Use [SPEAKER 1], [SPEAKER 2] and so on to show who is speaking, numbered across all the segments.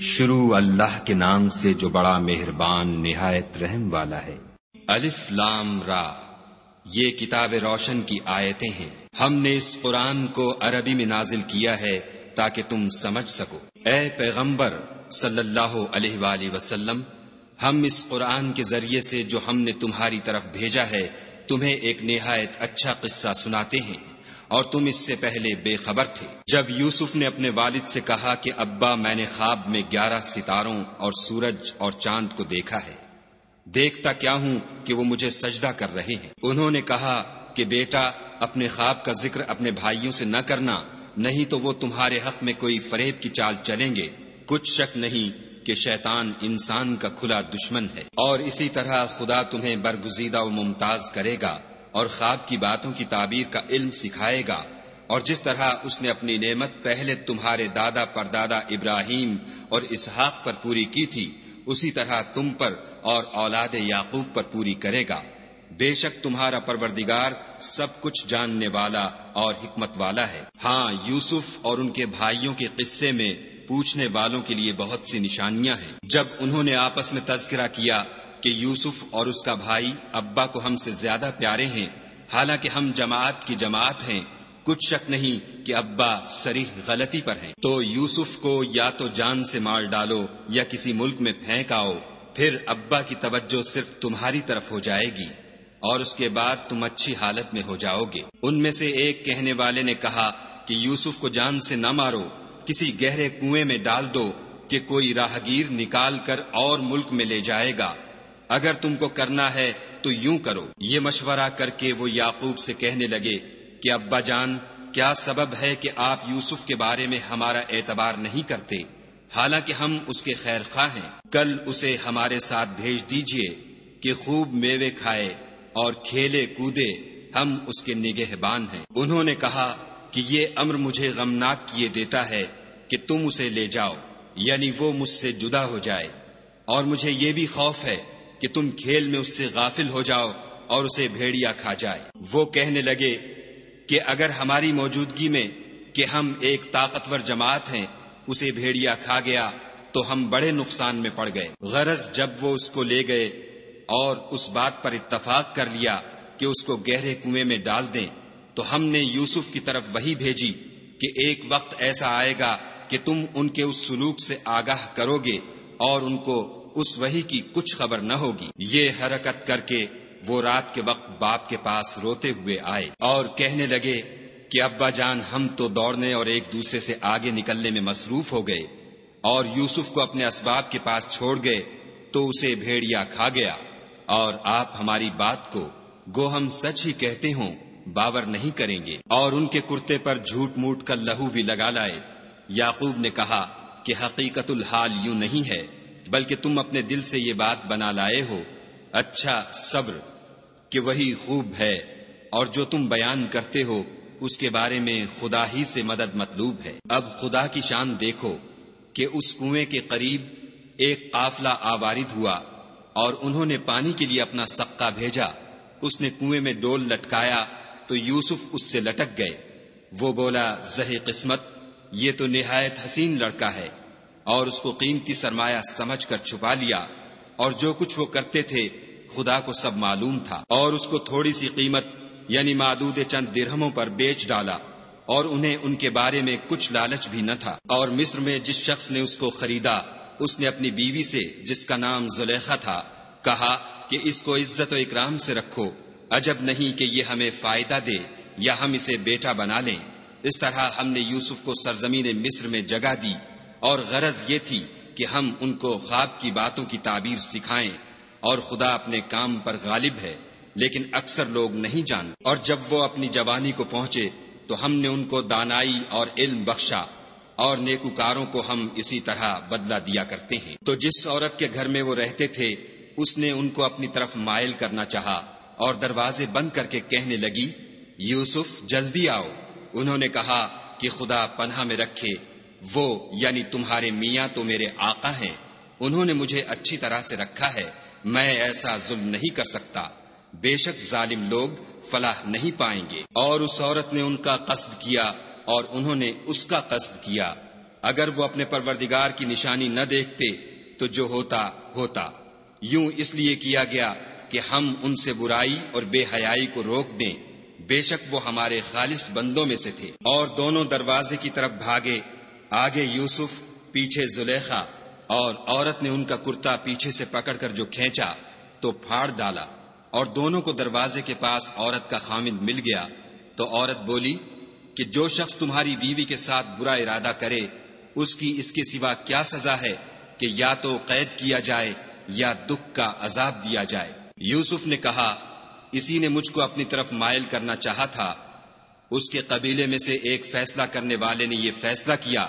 [SPEAKER 1] شروع اللہ کے نام سے جو بڑا مہربان، نہایت رحم والا ہے۔
[SPEAKER 2] الف لام را، یہ کتاب روشن کی آیتیں ہیں۔ ہم نے اس قرآن کو عربی میں نازل کیا ہے تاکہ تم سمجھ سکو۔ اے پیغمبر صلی اللہ علیہ وآلہ وسلم، ہم اس قرآن کے ذریعے سے جو ہم نے تمہاری طرف بھیجا ہے، تمہیں ایک نہایت اچھا قصہ سناتے ہیں۔ اور تم اس سے پہلے بے خبر تھے۔ جب یوسف نے اپنے والد سے کہا کہ ابا، میں نے خواب میں گیارہ ستاروں اور سورج اور چاند کو دیکھا ہے، دیکھتا کیا ہوں کہ وہ مجھے سجدہ کر رہے ہیں۔ انہوں نے کہا کہ بیٹا، اپنے خواب کا ذکر اپنے بھائیوں سے نہ کرنا، نہیں تو وہ تمہارے حق میں کوئی فریب کی چال چلیں گے۔ کچھ شک نہیں کہ شیطان انسان کا کھلا دشمن ہے۔ اور اسی طرح خدا تمہیں برگزیدہ و ممتاز کرے گا۔ اور خواب کی باتوں کی تعبیر کا علم سکھائے گا اور جس طرح اس نے اپنی نعمت پہلے تمہارے دادا پر دادا ابراہیم اور اسحاق پر پوری کی تھی، اسی طرح تم پر اور اولاد یعقوب پر پوری کرے گا۔ بے شک تمہارا پروردگار سب کچھ جاننے والا اور حکمت والا ہے۔ ہاں یوسف اور ان کے بھائیوں کے قصے میں پوچھنے والوں کے لیے بہت سی نشانیاں ہیں۔ جب انہوں نے آپس میں تذکرہ کیا کہ یوسف اور اس کا بھائی ابا کو ہم سے زیادہ پیارے ہیں، حالانکہ ہم جماعت کی جماعت ہیں۔ کچھ شک نہیں کہ ابا سریح غلطی پر ہیں۔ تو یوسف کو یا تو جان سے مار ڈالو یا کسی ملک میں پھینک آؤ، پھر ابا کی توجہ صرف تمہاری طرف ہو جائے گی اور اس کے بعد تم اچھی حالت میں ہو جاؤ گے۔ ان میں سے ایک کہنے والے نے کہا کہ یوسف کو جان سے نہ مارو، کسی گہرے کنویں میں ڈال دو کہ کوئی راہگیر نکال کر اور ملک میں لے جائے گا۔ اگر تم کو کرنا ہے تو یوں کرو۔ یہ مشورہ کر کے وہ یعقوب سے کہنے لگے کہ، ابا جان، کیا سبب ہے کہ آپ یوسف کے بارے میں ہمارا اعتبار نہیں کرتے؟ حالانکہ ہم اس کے خیر خواہ ہیں۔ کل اسے ہمارے ساتھ بھیج دیجیے کہ خوب میوے کھائے اور کھیلے کودے۔ ہم اس کے نگہبان ہیں۔ انہوں نے کہا کہ، یہ امر مجھے غمناک کیے دیتا ہے کہ تم اسے لے جاؤ یعنی وہ مجھ سے جدا ہو جائے۔ اور مجھے یہ بھی خوف ہے کہ تم کھیل میں اس سے غافل ہو جاؤ اور اسے بھیڑیا کھا جائے۔ وہ کہنے لگے کہ اگر ہماری موجودگی میں کہ ہم ایک طاقتور جماعت ہیں، اسے بھیڑیا کھا گیا تو ہم بڑے نقصان میں پڑ گئے۔ غرض جب وہ اس کو لے گئے اور اس بات پر اتفاق کر لیا کہ اس کو گہرے کنویں میں ڈال دیں، تو ہم نے یوسف کی طرف وہی بھیجی کہ ایک وقت ایسا آئے گا کہ تم ان کے اس سلوک سے آگاہ کرو گے اور ان کو اس وہی کی کچھ خبر نہ ہوگی۔ یہ حرکت کر کے وہ رات کے وقت باپ کے پاس روتے ہوئے آئے اور کہنے لگے کہ ابا جان، ہم تو دوڑنے اور ایک دوسرے سے آگے نکلنے میں مصروف ہو گئے اور یوسف کو اپنے اسباب کے پاس چھوڑ گئے تو اسے بھیڑیا کھا گیا اور آپ ہماری بات کو گو ہم سچ ہی کہتے ہوں، باور نہیں کریں گے۔ اور ان کے کرتے پر جھوٹ موٹ کا لہو بھی لگا لائے۔ یعقوب نے کہا کہ حقیقت الحال یوں نہیں ہے۔ بلکہ تم اپنے دل سے یہ بات بنا لائے ہو اچھا صبر، کہ وہی خوب ہے، اور جو تم بیان کرتے ہو، اس کے بارے میں خدا ہی سے مدد مطلوب ہے۔ اب خدا کی شان دیکھو کہ اس کنویں کے قریب ایک قافلہ آوارد ہوا، اور انہوں نے پانی کے لیے اپنا سقہ بھیجا۔ اس نے کنویں میں ڈول لٹکایا، تو یوسف اس سے لٹک گئے۔ وہ بولا زہ قسمت، یہ تو نہایت حسین لڑکا ہے۔ اور اس کو قیمتی سرمایہ سمجھ کر چھپا لیا اور جو کچھ وہ کرتے تھے، خدا کو سب معلوم تھا۔ اور اس کو تھوڑی سی قیمت یعنی معدود چند درہموں پر بیچ ڈالا اور انہیں ان کے بارے میں کچھ لالچ بھی نہ تھا۔ اور مصر میں جس شخص نے اس کو خریدا، اس نے اپنی بیوی سے، جس کا نام زلیخا تھا، کہا کہ اس کو عزت و اکرام سے رکھو۔ عجب نہیں کہ یہ ہمیں فائدہ دے یا ہم اسے بیٹا بنا لیں۔ اس طرح ہم نے یوسف کو سرزمین مصر میں جگہ دی۔ اور غرض یہ تھی کہ ہم ان کو خواب کی باتوں کی تعبیر سکھائیں اور خدا اپنے کام پر غالب ہے، لیکن اکثر لوگ نہیں جان۔ اور جب وہ اپنی جوانی کو پہنچے تو ہم نے ان کو دانائی اور علم بخشا اور نیکوکاروں کو ہم اسی طرح بدلہ دیا کرتے ہیں۔ تو جس عورت کے گھر میں وہ رہتے تھے، اس نے ان کو اپنی طرف مائل کرنا چاہا اور دروازے بند کر کے کہنے لگی، یوسف، جلدی آؤ۔ انہوں نے کہا کہ خدا پناہ میں رکھے وہ یعنی تمہارے میاں تو میرے آقا ہیں، انہوں نے مجھے اچھی طرح سے رکھا ہے، میں ایسا ظلم نہیں کر سکتا۔ بے شک ظالم لوگ فلاح نہیں پائیں گے۔ اور اس عورت نے ان کا قصد کیا اور انہوں نے اس کا قصد کیا۔ اگر وہ اپنے پروردگار کی نشانی نہ دیکھتے تو جو ہوتا ہوتا۔ یوں اس لیے کیا گیا کہ ہم ان سے برائی اور بے حیائی کو روک دیں۔ بے شک وہ ہمارے خالص بندوں میں سے تھے۔ اور دونوں دروازے کی طرف بھاگے آگے یوسف، پیچھے زلیخا اور عورت نے ان کا کرتا پیچھے سے پکڑ کر جو کھینچا تو پھاڑ ڈالا اور دونوں کو دروازے کے پاس عورت کا خامد مل گیا۔ تو عورت بولی، کہ جو شخص تمہاری بیوی کے ساتھ برا ارادہ کرے، اس کی اس کے سوا کیا سزا ہے کہ یا تو قید کیا جائے یا دکھ کا عذاب دیا جائے؟ یوسف نے کہا، اسی نے مجھ کو اپنی طرف مائل کرنا چاہا تھا اس کے قبیلے میں سے ایک فیصلہ کرنے والے نے یہ فیصلہ کیا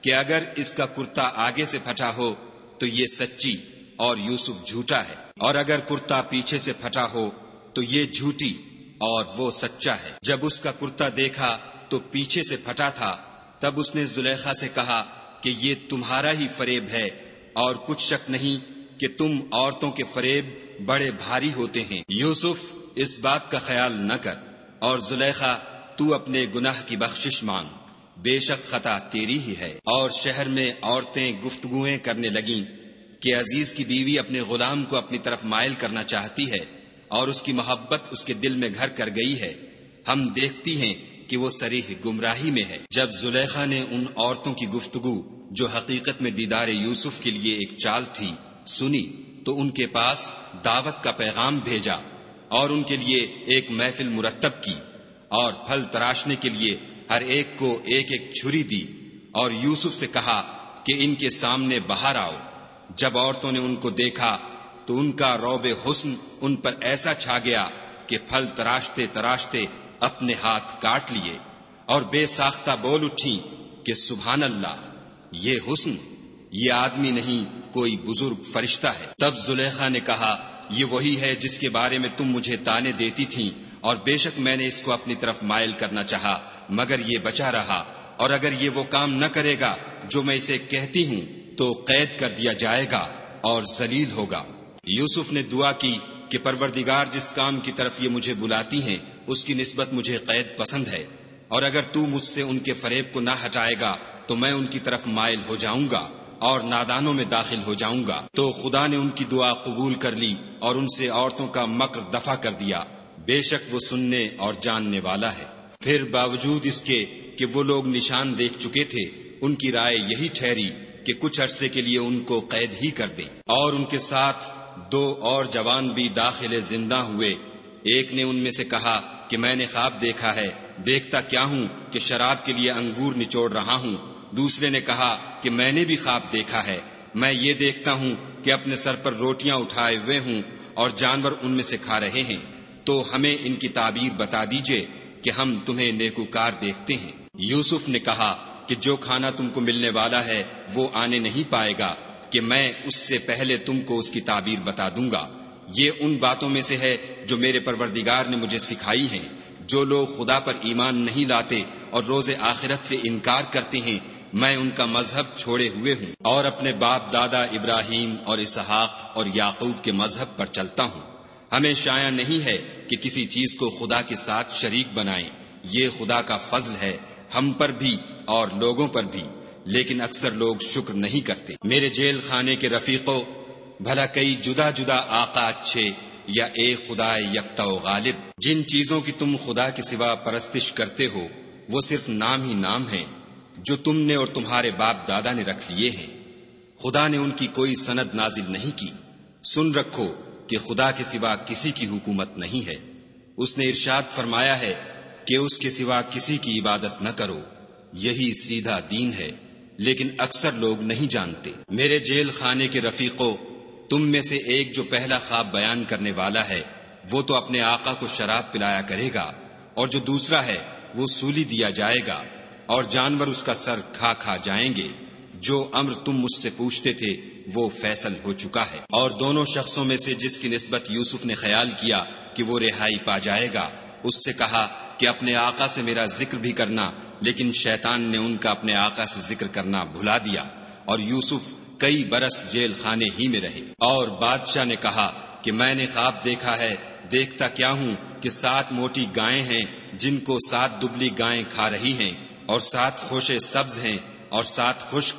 [SPEAKER 2] کہ اگر اس کا کرتا آگے سے پھٹا ہو تو یہ سچی اور یوسف جھوٹا ہے۔ اور اگر کرتا پیچھے سے پھٹا ہو تو یہ جھوٹی اور وہ سچا ہے۔ جب اس کا کرتا دیکھا تو پیچھے سے پھٹا تھا، تب اس نے زلیخا سے کہا کہ یہ تمہارا ہی فریب ہے اور کچھ شک نہیں کہ تم عورتوں کے فریب بڑے بھاری ہوتے ہیں۔ یوسف اس بات کا خیال نہ کر اور زلیخا تو اپنے گناہ کی بخشش مانگ۔ بے شک خطا تیری ہی ہے۔ اور شہر میں عورتیں گفتگویں کرنے لگیں کہ عزیز کی بیوی اپنے غلام کو اپنی طرف مائل کرنا چاہتی ہے اور اس کی محبت اس کے دل میں گھر کر گئی ہے۔ ہم دیکھتی ہیں کہ وہ سریح گمراہی میں ہے۔ جب زلیخا نے ان عورتوں کی گفتگو جو حقیقت میں دیدار یوسف کے لیے ایک چال تھی سنی، تو ان کے پاس دعوت کا پیغام بھیجا اور ان کے لیے ایک محفل مرتب کی۔ اور پھل تراشنے کے لیے ہر ایک کو ایک ایک چھری دی اور یوسف سے کہا کہ ان کے سامنے باہر آؤ۔ جب عورتوں نے ان کو دیکھا تو ان کا روب حسن ان پر ایسا چھا گیا کہ پھل تراشتے تراشتے اپنے ہاتھ کاٹ لیے اور بے ساختہ بول اٹھی کہ سبحان اللہ، یہ حسن، یہ آدمی نہیں، کوئی بزرگ فرشتہ ہے۔ تب زلیخا نے کہا، یہ وہی ہے جس کے بارے میں تم مجھے تانے دیتی تھی اور بے شک میں نے اس کو اپنی طرف مائل کرنا چاہا، مگر یہ بچا رہا۔ اور اگر یہ وہ کام نہ کرے گا جو میں اسے کہتی ہوں، تو قید کر دیا جائے گا اور ذلیل ہوگا۔ یوسف نے دعا کی کہ پروردگار جس کام کی طرف یہ مجھے بلاتی ہیں، اس کی نسبت مجھے قید پسند ہے۔ اور اگر تو مجھ سے ان کے فریب کو نہ ہٹائے گا، تو میں ان کی طرف مائل ہو جاؤں گا اور نادانوں میں داخل ہو جاؤں گا۔ تو خدا نے ان کی دعا قبول کر لی اور ان سے عورتوں کا مکر دفع کر دیا۔ بے شک وہ سننے اور جاننے والا ہے۔ پھر باوجود اس کے کہ وہ لوگ نشان دیکھ چکے تھے، ان کی رائے یہی ٹھہری کہ کچھ عرصے کے لیے ان کو قید ہی کر دیں۔ اور ان کے ساتھ دو اور جوان بھی داخل زندہ ہوئے۔ ایک نے ان میں سے کہا کہ میں نے خواب دیکھا ہے، دیکھتا کیا ہوں کہ شراب کے لیے انگور نچوڑ رہا ہوں۔ دوسرے نے کہا کہ میں نے بھی خواب دیکھا ہے۔ میں یہ دیکھتا ہوں کہ اپنے سر پر روٹیاں اٹھائے ہوئے ہوں اور جانور ان میں سے کھا رہے ہیں۔ تو ہمیں ان کی تعبیر بتا دیجیے کہ ہم تمہیں نیکوکار دیکھتے ہیں۔ یوسف نے کہا کہ جو کھانا تم کو ملنے والا ہے، وہ آنے نہیں پائے گا، کہ میں اس سے پہلے تم کو اس کی تعبیر بتا دوں گا۔ یہ ان باتوں میں سے ہے جو میرے پروردگار نے مجھے سکھائی ہیں۔ جو لوگ خدا پر ایمان نہیں لاتے اور روز آخرت سے انکار کرتے ہیں، میں ان کا مذہب چھوڑے ہوئے ہوں اور اپنے باپ دادا ابراہیم اور اسحاق اور یعقوب کے مذہب پر چلتا ہوں۔ ہمیں شایا نہیں ہے کہ کسی چیز کو خدا کے ساتھ شریک بنائیں۔ یہ خدا کا فضل ہے، ہم پر بھی اور لوگوں پر بھی۔ لیکن اکثر لوگ شکر نہیں کرتے۔ میرے جیل خانے کے رفیقوں بھلا کئی جدا جدا آقا اچھے یا ایک خدا یکتا و غالب، جن چیزوں کی تم خدا کے سوا پرستش کرتے ہو، وہ صرف نام ہی نام ہے جو تم نے اور تمہارے باپ دادا نے رکھ لیے ہیں۔ خدا نے ان کی کوئی سند نازل نہیں کی۔ سن رکھو کہ خدا کے سوا کسی کی حکومت نہیں ہے۔ اس نے ارشاد فرمایا ہے کہ اس کے سوا کسی کی عبادت نہ کرو۔ یہی سیدھا دین ہے۔ لیکن اکثر لوگ نہیں جانتے۔ میرے جیل خانے کے رفیقوں، تم میں سے ایک جو پہلا خواب بیان کرنے والا ہے، وہ تو اپنے آقا کو شراب پلایا کرے گا، اور جو دوسرا ہے، وہ سولی دیا جائے گا، اور جانور اس کا سر کھا کھا جائیں گے۔ جو امر تم مجھ سے پوچھتے تھے وہ فیصل ہو چکا ہے۔ اور دونوں شخصوں میں سے جس کی نسبت یوسف نے خیال کیا کہ وہ رہائی پا جائے گا، اس سے کہا کہ اپنے آقا سے میرا ذکر بھی کرنا، لیکن شیطان نے ان کا اپنے آقا سے ذکر کرنا بھلا دیا۔ اور یوسف کئی برس جیل خانے ہی میں رہے۔ اور بادشاہ نے کہا کہ میں نے خواب دیکھا ہے، دیکھتا کیا ہوں کہ سات موٹی گائیں ہیں جن کو سات دبلی گائیں کھا رہی ہیں، اور سات خوشے سبز ہیں، اور سات خشک۔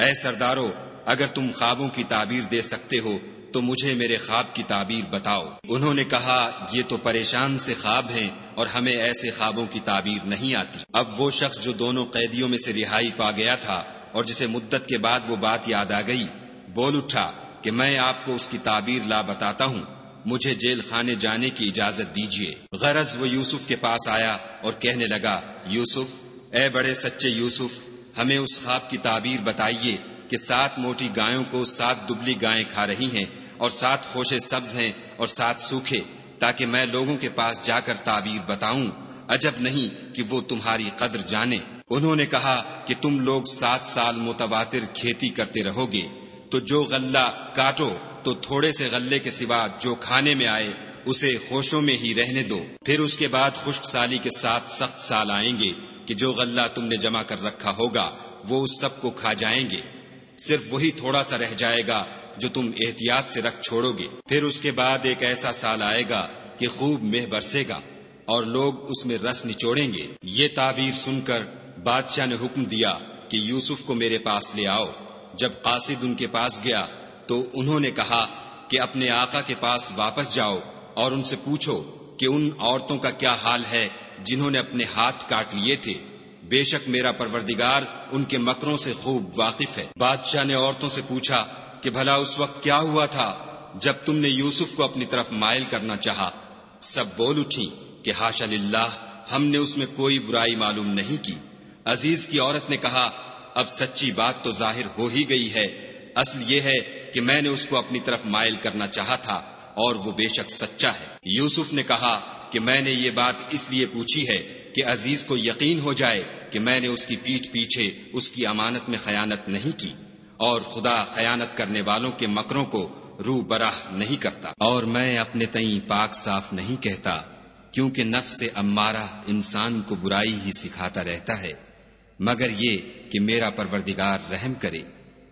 [SPEAKER 2] اے سردارو اگر تم خوابوں کی تعبیر دے سکتے ہو، تو مجھے میرے خواب کی تعبیر بتاؤ۔ انہوں نے کہا، یہ تو پریشان سے خواب ہیں اور ہمیں ایسے خوابوں کی تعبیر نہیں آتی۔ اب وہ شخص جو دونوں قیدیوں میں سے رہائی پا گیا تھا اور جسے مدت کے بعد وہ بات یاد آ گئی، بول اٹھا کہ میں آپ کو اس کی تعبیر لا بتاتا ہوں۔ مجھے جیل خانے جانے کی اجازت دیجیے غرض وہ یوسف کے پاس آیا اور کہنے لگا، یوسف، اے بڑے سچے یوسف، ہمیں اس خواب کی تعبیر بتائیے۔ کہ سات موٹی گایوں کو سات دبلی گائیں کھا رہی ہیں اور سات خوشے سبز ہیں اور سات سوکھے تاکہ میں لوگوں کے پاس جا کر تعبیر بتاؤں۔ عجب نہیں کہ وہ تمہاری قدر جانے۔ انہوں نے کہا کہ تم لوگ سات سال متواتر کھیتی کرتے رہو گے۔ تو جو غلہ کاٹو، تو تھوڑے سے غلے کے سوا جو کھانے میں آئے، اسے خوشوں میں ہی رہنے دو۔ پھر اس کے بعد خشک سالی کے ساتھ سخت سال آئیں گے کہ جو غلہ تم نے جمع کر رکھا ہوگا، وہ اس سب کو کھا جائیں گے۔ صرف وہی تھوڑا سا رہ جائے گا جو تم احتیاط سے رکھ چھوڑو گے۔ پھر اس کے بعد ایک ایسا سال آئے گا کہ خوب مہ برسے گا اور لوگ اس میں رس نچوڑیں گے۔ یہ تعبیر سن کر بادشاہ نے حکم دیا کہ یوسف کو میرے پاس لے آؤ۔ جب قاصد ان کے پاس گیا تو انہوں نے کہا کہ اپنے آقا کے پاس واپس جاؤ اور ان سے پوچھو کہ ان عورتوں کا کیا حال ہے جنہوں نے اپنے ہاتھ کاٹ لیے تھے۔ بے شک میرا پروردگار ان کے مکروں سے خوب واقف ہے۔ بادشاہ نے عورتوں سے پوچھا کہ بھلا اس وقت کیا ہوا تھا جب تم نے یوسف کو اپنی طرف مائل کرنا چاہا؟ سب بول اٹھی کہ ہاشا للہ، ہم نے اس میں کوئی برائی معلوم نہیں کی۔ عزیز کی عورت نے کہا، اب سچی بات تو ظاہر ہو ہی گئی ہے۔ اصل یہ ہے کہ میں نے اس کو اپنی طرف مائل کرنا چاہا تھا اور وہ بے شک سچا ہے۔ یوسف نے کہا کہ میں نے یہ بات اس لیے پوچھی ہے کہ عزیز کو یقین ہو جائے کہ میں نے اس کی پیٹ پیچھے اس کی امانت میں خیانت نہیں کی اور خدا خیانت کرنے والوں کے مکروں کو رو براہ نہیں کرتا اور میں اپنے تئیں پاک صاف نہیں کہتا کیونکہ نفس امارہ انسان کو برائی ہی سکھاتا رہتا ہے مگر یہ کہ میرا پروردگار رحم کرے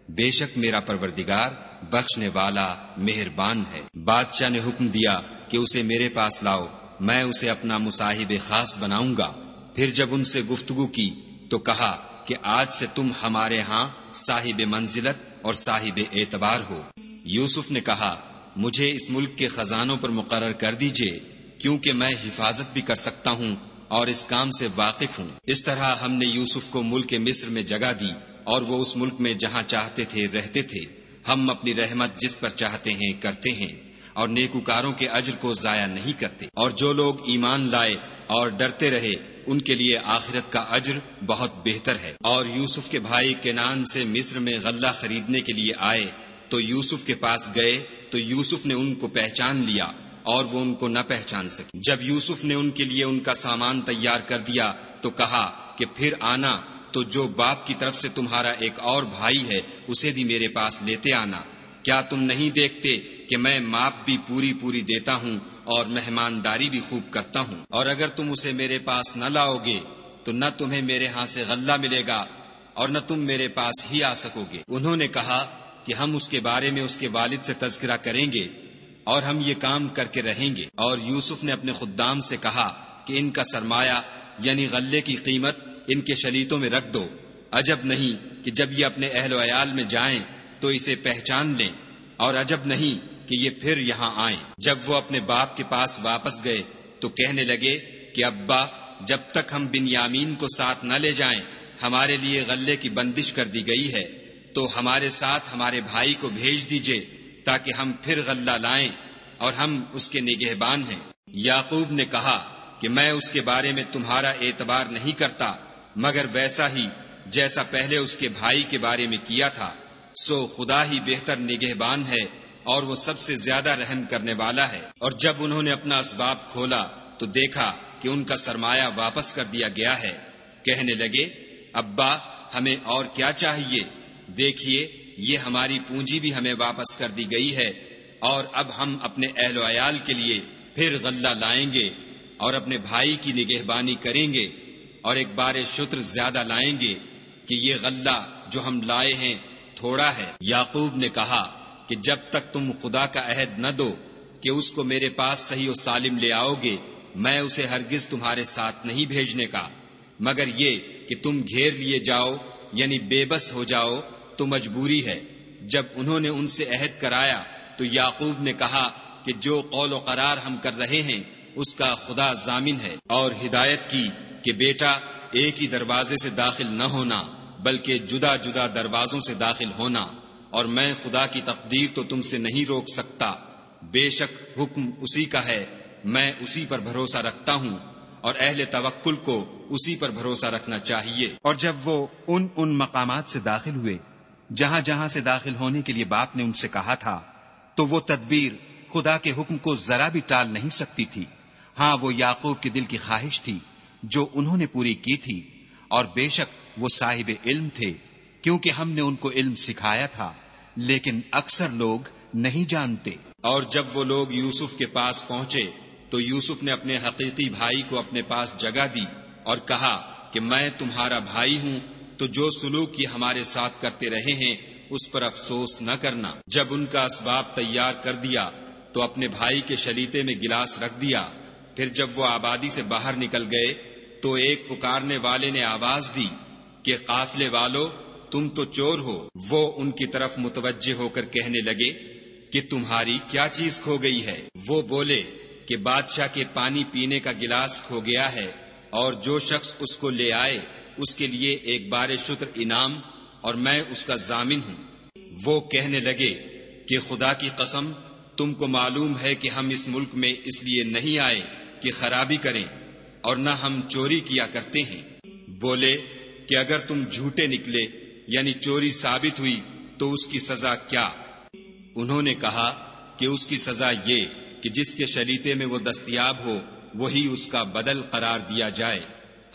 [SPEAKER 2] بے شک میرا پروردگار بخشنے والا مہربان ہے بادشاہ نے حکم دیا کہ اسے میرے پاس لاؤ میں اسے اپنا مصاحب خاص بناؤں گا پھر جب ان سے گفتگو کی تو کہا کہ آج سے تم ہمارے ہاں صاحب منزلت اور صاحب اعتبار ہو۔ یوسف نے کہا، مجھے اس ملک کے خزانوں پر مقرر کر دیجیے، کیونکہ میں حفاظت بھی کر سکتا ہوں اور اس کام سے واقف ہوں۔ اس طرح ہم نے یوسف کو ملک مصر میں جگہ دی اور وہ اس ملک میں جہاں چاہتے تھے رہتے تھے۔ ہم اپنی رحمت جس پر چاہتے ہیں کرتے ہیں اور نیکوکاروں کے اجر کو ضائع نہیں کرتے۔ اور جو لوگ ایمان لائے اور ڈرتے رہے، ان کے لیے آخرت کا اجر بہت بہتر ہے۔ اور یوسف کے بھائی کینان سے مصر میں غلہ خریدنے کے لیے آئے، تو یوسف کے پاس گئے، تو یوسف نے ان کو پہچان لیا اور وہ ان کو نہ پہچان سکے۔ جب یوسف نے ان کے لیے ان کا سامان تیار کر دیا، تو کہا کہ پھر آنا، تو جو باپ کی طرف سے تمہارا ایک اور بھائی ہے، اسے بھی میرے پاس لیتے آنا۔ کیا تم نہیں دیکھتے کہ میں ماپ بھی پوری پوری دیتا ہوں اور مہمانداری بھی خوب کرتا ہوں۔ اور اگر تم اسے میرے پاس نہ لاؤ گے تو نہ تمہیں میرے ہاں سے غلہ ملے گا اور نہ تم میرے پاس ہی آ سکو گے انہوں نے کہا کہ ہم اس کے بارے میں اس کے والد سے تذکرہ کریں گے اور ہم یہ کام کر کے رہیں گے۔ اور یوسف نے اپنے خدام سے کہا کہ ان کا سرمایہ یعنی غلے کی قیمت ان کے شلیتوں میں رکھ دو۔ عجب نہیں کہ جب یہ اپنے اہل و عیال میں جائیں تو اسے پہچان لیں۔ اور عجب نہیں کہ یہ پھر یہاں آئیں۔ جب وہ اپنے باپ کے پاس واپس گئے تو کہنے لگے کہ ابا، جب تک ہم بن یامین کو ساتھ نہ لے جائیں، ہمارے لیے غلے کی بندش کر دی گئی ہے، تو ہمارے ساتھ ہمارے بھائی کو بھیج دیجیے تاکہ ہم پھر غلہ لائیں اور ہم اس کے نگہبان ہیں۔ یعقوب نے کہا کہ میں اس کے بارے میں تمہارا اعتبار نہیں کرتا، مگر ویسا ہی جیسا پہلے اس کے بھائی کے بارے میں کیا تھا، سو خدا ہی بہتر نگہبان ہے اور وہ سب سے زیادہ رحم کرنے والا ہے۔ اور جب انہوں نے اپنا اسباب کھولا تو دیکھا کہ ان کا سرمایہ واپس کر دیا گیا ہے۔ کہنے لگے، ابا، ہمیں اور کیا چاہیے؟ دیکھیے، یہ ہماری پونجی بھی ہمیں واپس کر دی گئی ہے۔ اور اب ہم اپنے اہل و عیال کے لیے پھر غلہ لائیں گے اور اپنے بھائی کی نگہبانی کریں گے۔ اور ایک بار شتر زیادہ لائیں گے کہ یہ غلہ جو ہم لائے ہیں تھوڑا ہے۔ یعقوب نے کہا کہ جب تک تم خدا کا عہد نہ دو کہ اس کو میرے پاس صحیح و سالم لے آؤ گے، میں اسے ہرگز تمہارے ساتھ نہیں بھیجنے کا۔ مگر یہ کہ تم گھیر لیے جاؤ یعنی بے بس ہو جاؤ، تو مجبوری ہے۔ جب انہوں نے ان سے عہد کرایا، تو یعقوب نے کہا کہ جو قول و قرار ہم کر رہے ہیں، اس کا خدا ضامن ہے۔ اور ہدایت کی کہ بیٹا، ایک ہی دروازے سے داخل نہ ہونا، بلکہ جدا جدا دروازوں سے داخل ہونا۔ اور میں خدا کی تقدیر تو تم سے نہیں روک سکتا۔ بے شک حکم اسی کا ہے۔ میں اسی پر بھروسہ رکھتا ہوں اور اہل توکل کو اسی پر بھروسہ رکھنا چاہیے۔
[SPEAKER 3] اور جب وہ ان ان مقامات سے داخل ہوئے، جہاں جہاں سے داخل ہونے کے لیے باپ نے ان سے کہا تھا، تو وہ تدبیر خدا کے حکم کو ذرا بھی ٹال نہیں سکتی تھی۔ ہاں وہ یعقوب کے دل کی خواہش تھی جو انہوں نے پوری کی تھی۔ اور بے شک وہ صاحب علم تھے، کیونکہ ہم نے ان کو علم سکھایا تھا۔ لیکن اکثر لوگ نہیں جانتے۔
[SPEAKER 2] اور جب وہ لوگ یوسف کے پاس پہنچے، تو یوسف نے اپنے حقیقی بھائی کو اپنے پاس جگہ دی اور کہا کہ میں تمہارا بھائی ہوں، تو جو سلوک یہ ہمارے ساتھ کرتے رہے ہیں، اس پر افسوس نہ کرنا۔ جب ان کا اسباب تیار کر دیا، تو اپنے بھائی کے شلیتے میں گلاس رکھ دیا۔ پھر جب وہ آبادی سے باہر نکل گئے، تو ایک پکارنے والے نے آواز دی کہ قافلے والو تم تو چور ہو۔ وہ ان کی طرف متوجہ ہو کر کہنے لگے کہ تمہاری کیا چیز کھو گئی ہے؟ وہ بولے کہ بادشاہ کے پانی پینے کا گلاس کھو گیا ہے اور جو شخص اس کو لے آئے، اس کے لیے ایک بار شتر انعام اور میں اس کا ضامن ہوں۔ وہ کہنے لگے کہ خدا کی قسم، تم کو معلوم ہے کہ ہم اس ملک میں اس لیے نہیں آئے کہ خرابی کریں اور نہ ہم چوری کیا کرتے ہیں۔ بولے کہ اگر تم جھوٹے نکلے یعنی چوری ثابت ہوئی تو اس کی سزا کیا؟ انہوں نے کہا کہ اس کی سزا یہ کہ جس کے شلیتے میں وہ دستیاب ہو، وہی اس کا بدل قرار دیا جائے۔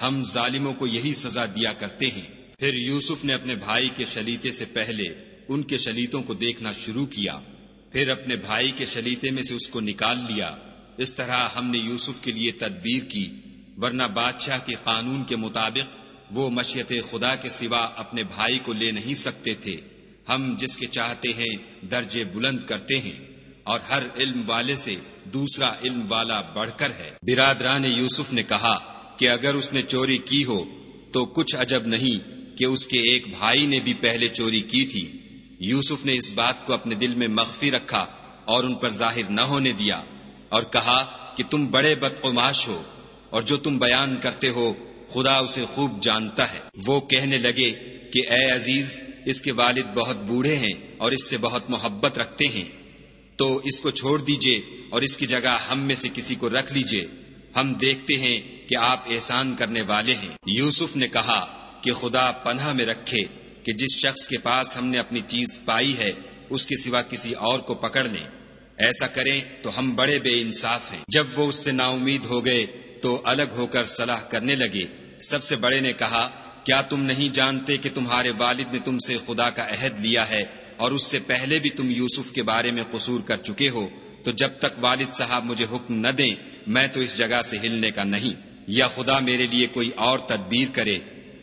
[SPEAKER 2] ہم ظالموں کو یہی سزا دیا کرتے ہیں۔ پھر یوسف نے اپنے بھائی کے شلیتے سے پہلے ان کے شلیتوں کو دیکھنا شروع کیا۔ پھر اپنے بھائی کے شلیتے میں سے اس کو نکال لیا۔ اس طرح ہم نے یوسف کے لیے تدبیر کی، ورنہ بادشاہ کے قانون کے مطابق وہ مشیت خدا کے سوا اپنے بھائی کو لے نہیں سکتے تھے۔ ہم جس کے چاہتے ہیں درجے بلند کرتے ہیں، اور ہر علم والے سے دوسرا علم والا بڑھ کر ہے۔ برادران یوسف نے کہا کہ اگر اس نے چوری کی ہو، تو کچھ عجب نہیں کہ اس کے ایک بھائی نے بھی پہلے چوری کی تھی۔ یوسف نے اس بات کو اپنے دل میں مخفی رکھا اور ان پر ظاہر نہ ہونے دیا اور کہا کہ تم بڑے بدقماش ہو، اور جو تم بیان کرتے ہو خدا اسے خوب جانتا ہے۔ وہ کہنے لگے کہ اے عزیز، اس کے والد بہت بوڑھے ہیں اور اس سے بہت محبت رکھتے ہیں۔ تو اس کو چھوڑ دیجیے اور اس کی جگہ ہم میں سے کسی کو رکھ لیجیے۔ ہم دیکھتے ہیں کہ آپ احسان کرنے والے ہیں۔ یوسف نے کہا کہ خدا پناہ میں رکھے کہ جس شخص کے پاس ہم نے اپنی چیز پائی ہے، اس کے سوا کسی اور کو پکڑ لیں۔ ایسا کریں تو ہم بڑے بے انصاف ہیں۔ جب وہ اس سے نا امید ہو گئے تو الگ ہو کر صلاح کرنے لگے۔ سب سے بڑے نے کہا، کیا تم نہیں جانتے کہ تمہارے والد نے تم سے خدا کا عہد لیا ہے اور اس سے پہلے بھی تم یوسف کے بارے میں قصور کر چکے ہو؟ تو جب تک والد صاحب مجھے حکم نہ دیں، میں تو اس جگہ سے ہلنے کا نہیں۔ یا خدا میرے لیے کوئی اور تدبیر کرے،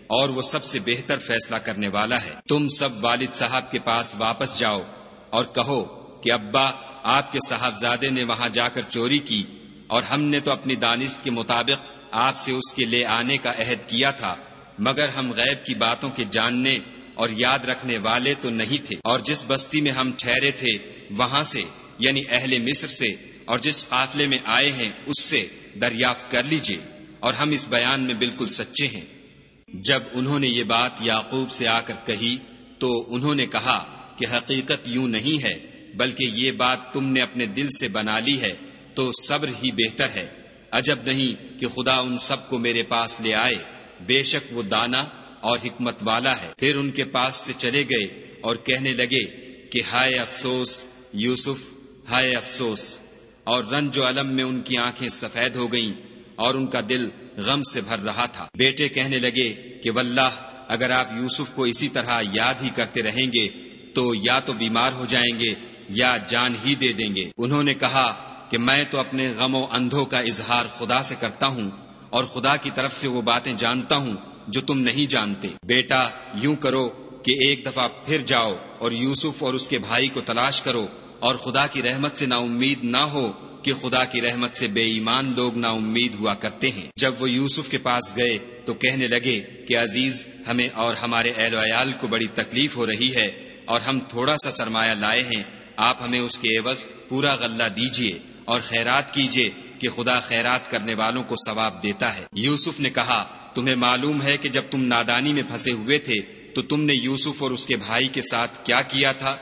[SPEAKER 2] اور وہ سب سے بہتر فیصلہ کرنے والا ہے۔ تم سب والد صاحب کے پاس واپس جاؤ اور کہو کہ، ابا، آپ کے صاحبزادے نے وہاں جا کر چوری کی اور ہم نے تو اپنی دانست کے مطابق آپ سے اس کے لے آنے کا عہد کیا تھا، مگر ہم غیب کی باتوں کے جاننے اور یاد رکھنے والے تو نہیں تھے۔ اور جس بستی میں ہم ٹھہرے تھے، وہاں سے یعنی اہل مصر سے، اور جس قافلے میں آئے ہیں، اس سے دریافت کر لیجیے۔ اور ہم اس بیان میں بالکل سچے ہیں۔ جب انہوں نے یہ بات یعقوب سے آ کر کہی، تو انہوں نے کہا کہ حقیقت یوں نہیں ہے، بلکہ یہ بات تم نے اپنے دل سے بنا لی ہے، تو صبر ہی بہتر ہے۔ عجب نہیں کہ خدا ان سب کو میرے پاس لے آئے۔ بے شک وہ دانا اور حکمت والا ہے۔ پھر ان کے پاس سے چلے گئے اور کہنے لگے کہ ہائے افسوس، یوسف، ہائے افسوس۔ اور رنج و علم میں ان کی آنکھیں سفید ہو گئیں اور ان کا دل غم سے بھر رہا تھا۔ بیٹے کہنے لگے کہ واللہ، اگر آپ یوسف کو اسی طرح یاد ہی کرتے رہیں گے تو یا تو بیمار ہو جائیں گے یا جان ہی دے دیں گے۔ انہوں نے کہا کہ میں تو اپنے غم و اندھوں کا اظہار خدا سے کرتا ہوں اور خدا کی طرف سے وہ باتیں جانتا ہوں جو تم نہیں جانتے۔ بیٹا، یوں کرو کہ ایک دفعہ پھر جاؤ اور یوسف اور اس کے بھائی کو تلاش کرو اور خدا کی رحمت سے نا امید نہ ہو کہ خدا کی رحمت سے بے ایمان لوگ نا امید ہوا کرتے ہیں۔ جب وہ یوسف کے پاس گئے تو کہنے لگے کہ عزیز، ہمیں اور ہمارے اہل و عیال کو بڑی تکلیف ہو رہی ہے اور ہم تھوڑا سا سرمایہ لائے ہیں، آپ ہمیں اس کے عوض پورا غلہ دیجیے۔ اور خیرات کیجیے کہ خدا خیرات کرنے والوں کو ثواب دیتا ہے۔ یوسف نے کہا، تمہیں معلوم ہے کہ جب تم نادانی میں پھنسے ہوئے تھے، تو تم نے یوسف اور اس کے بھائی کے ساتھ کیا کیا تھا؟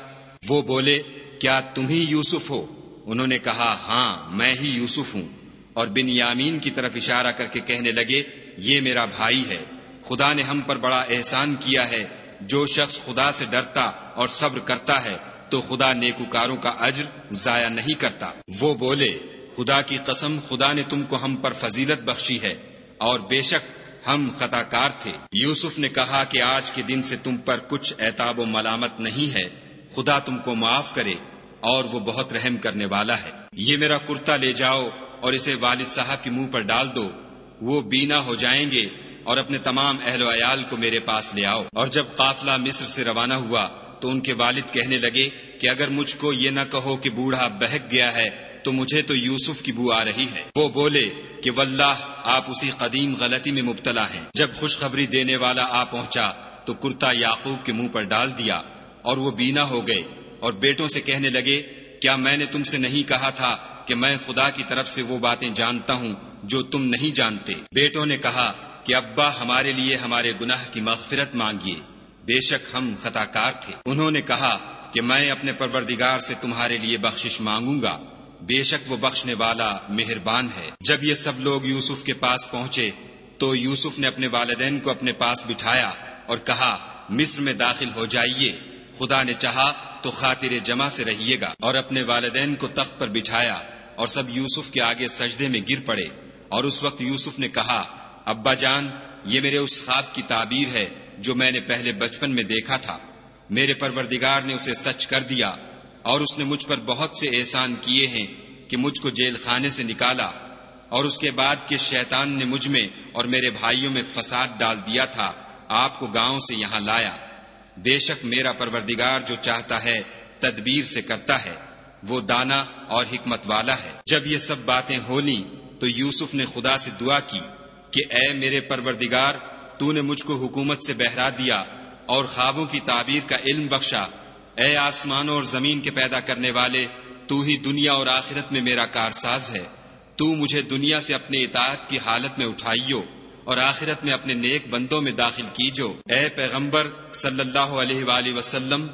[SPEAKER 2] وہ بولے، کیا تم ہی یوسف ہو؟ انہوں نے کہا ہاں میں ہی یوسف ہوں۔ اور بن یامین کی طرف اشارہ کر کے کہنے لگے، یہ میرا بھائی ہے۔ خدا نے ہم پر بڑا احسان کیا ہے۔ جو شخص خدا سے ڈرتا اور صبر کرتا ہے تو خدا نیکوکاروں کا اجر ضائع نہیں کرتا۔ وہ بولے، خدا کی قسم، خدا نے تم کو ہم پر فضیلت بخشی ہے اور بے شک ہم خطا کار تھے۔ یوسف نے کہا کہ آج کے دن سے تم پر کچھ اعتاب و ملامت نہیں ہے۔ خدا تم کو معاف کرے اور وہ بہت رحم کرنے والا ہے۔ یہ میرا کرتا لے جاؤ اور اسے والد صاحب کے منہ پر ڈال دو۔ وہ بینا ہو جائیں گے اور اپنے تمام اہل و عیال کو میرے پاس لے آؤ۔ اور جب قافلہ مصر سے روانہ ہوا تو ان کے والد کہنے لگے کہ اگر مجھ کو یہ نہ کہو کہ بوڑھا بہک گیا ہے، تو مجھے تو یوسف کی بو آ رہی ہے۔ وہ بولے کہ واللہ، آپ اسی قدیم غلطی میں مبتلا ہیں۔ جب خوشخبری دینے والا آ پہنچا، تو کرتا یعقوب کے منہ پر ڈال دیا اور وہ بینا ہو گئے اور بیٹوں سے کہنے لگے، کیا میں نے تم سے نہیں کہا تھا کہ میں خدا کی طرف سے وہ باتیں جانتا ہوں جو تم نہیں جانتے؟ بیٹوں نے کہا کہ ابا، ہمارے لیے ہمارے گناہ کی مغفرت مانگیے۔ بے شک ہم خطا کار تھے۔ انہوں نے کہا کہ میں اپنے پروردگار سے تمہارے لیے بخشش مانگوں گا۔ بے شک وہ بخشنے والا مہربان ہے۔ جب یہ سب لوگ یوسف کے پاس پہنچے تو یوسف نے اپنے والدین کو اپنے پاس بٹھایا اور کہا، مصر میں داخل ہو جائیے۔ خدا نے چاہا تو خاطر جمع سے رہیے گا۔ اور اپنے والدین کو تخت پر بٹھایا اور سب یوسف کے آگے سجدے میں گر پڑے۔ اور اس وقت یوسف نے کہا، ابا جان، یہ میرے اس خواب کی تعبیر ہے۔ جو میں نے پہلے بچپن میں دیکھا تھا۔ میرے پروردگار نے اسے سچ کر دیا اور اس نے مجھ پر بہت سے احسان کیے ہیں کہ مجھ کو جیل خانے سے نکالا۔ اور اس کے بعد کہ شیطان نے مجھ میں اور میرے بھائیوں میں فساد ڈال دیا تھا، آپ کو گاؤں سے یہاں لایا۔ بے شک میرا پروردگار جو چاہتا ہے، تدبیر سے کرتا ہے۔ وہ دانا اور حکمت والا ہے۔ جب یہ سب باتیں ہونی تو یوسف نے خدا سے دعا کی کہ اے میرے پروردگار تو نے مجھ کو حکومت سے بہرا دیا اور خوابوں کی تعبیر کا علم بخشا۔ اے آسمانوں اور زمین کے پیدا کرنے والے، تو ہی دنیا اور آخرت میں میرا کارساز ہے۔ تو مجھے دنیا سے اپنے اطاعت کی حالت میں اٹھائیو اور آخرت میں اپنے نیک بندوں میں داخل کیجو۔ اے پیغمبر صلی اللہ علیہ وآلہ وسلم،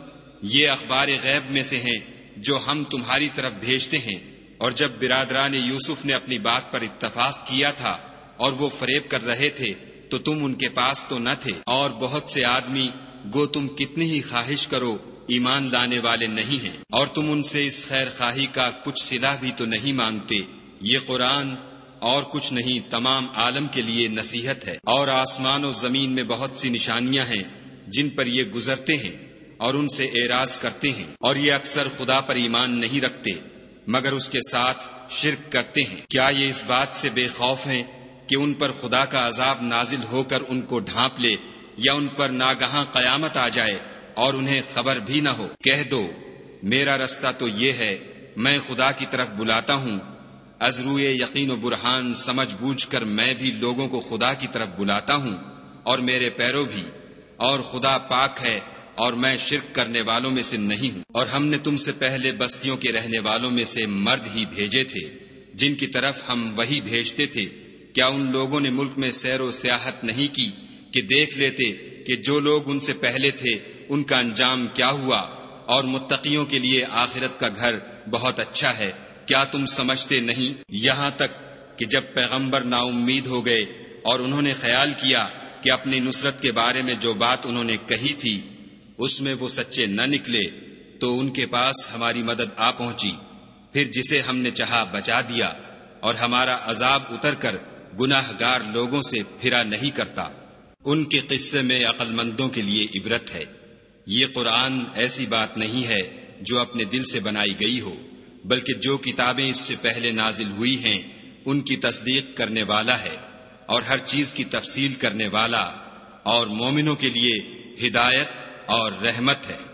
[SPEAKER 2] یہ اخبار غیب میں سے ہیں جو ہم تمہاری طرف بھیجتے ہیں۔ اور جب برادران یوسف نے اپنی بات پر اتفاق کیا تھا اور وہ فریب کر رہے تھے تو تم ان کے پاس تو نہ تھے اور بہت سے آدمی، گو تم کتنی ہی خواہش کرو، ایمان لانے والے نہیں ہیں۔ اور تم ان سے اس خیر خواہی کا کچھ صلاح بھی تو نہیں مانگتے۔ یہ قرآن اور کچھ نہیں، تمام عالم کے لیے نصیحت ہے۔ اور آسمان و زمین میں بہت سی نشانیاں ہیں جن پر یہ گزرتے ہیں اور ان سے اعراض کرتے ہیں۔ اور یہ اکثر خدا پر ایمان نہیں رکھتے، مگر اس کے ساتھ شرک کرتے ہیں۔ کیا یہ اس بات سے بے خوف ہیں کہ ان پر خدا کا عذاب نازل ہو کر ان کو ڈھانپ لے یا ان پر ناگہاں قیامت آ جائے اور انہیں خبر بھی نہ ہو۔ کہہ دو، میرا رستہ تو یہ ہے، میں خدا کی طرف بلاتا ہوں۔ ازرو یقین و برہان سمجھ بوجھ کر میں بھی لوگوں کو خدا کی طرف بلاتا ہوں اور میرے پیرو بھی۔ اور خدا پاک ہے اور میں شرک کرنے والوں میں سے نہیں ہوں۔ اور ہم نے تم سے پہلے بستیوں کے رہنے والوں میں سے مرد ہی بھیجے تھے، جن کی طرف ہم وہی بھیجتے تھے۔ کیا ان لوگوں نے ملک میں سیر و سیاحت نہیں کی کہ دیکھ لیتے کہ جو لوگ ان سے پہلے تھے، ان کا انجام کیا ہوا؟ اور متقیوں کے لیے آخرت کا گھر بہت اچھا ہے، کیا تم سمجھتے نہیں؟ یہاں تک کہ جب پیغمبر نا امید ہو گئے اور انہوں نے خیال کیا کہ اپنی نصرت کے بارے میں جو بات انہوں نے کہی تھی، اس میں وہ سچے نہ نکلے، تو ان کے پاس ہماری مدد آ پہنچی۔ پھر جسے ہم نے چاہا بچا دیا اور ہمارا عذاب اتر کر گناہ گار لوگوں سے پھرا نہیں کرتا۔ ان کے قصے میں عقل مندوں کے لیے عبرت ہے۔ یہ قرآن ایسی بات نہیں ہے جو اپنے دل سے بنائی گئی ہو، بلکہ جو کتابیں اس سے پہلے نازل ہوئی ہیں، ان کی تصدیق کرنے والا ہے اور ہر چیز کی تفصیل کرنے والا اور مومنوں کے لیے ہدایت اور رحمت ہے۔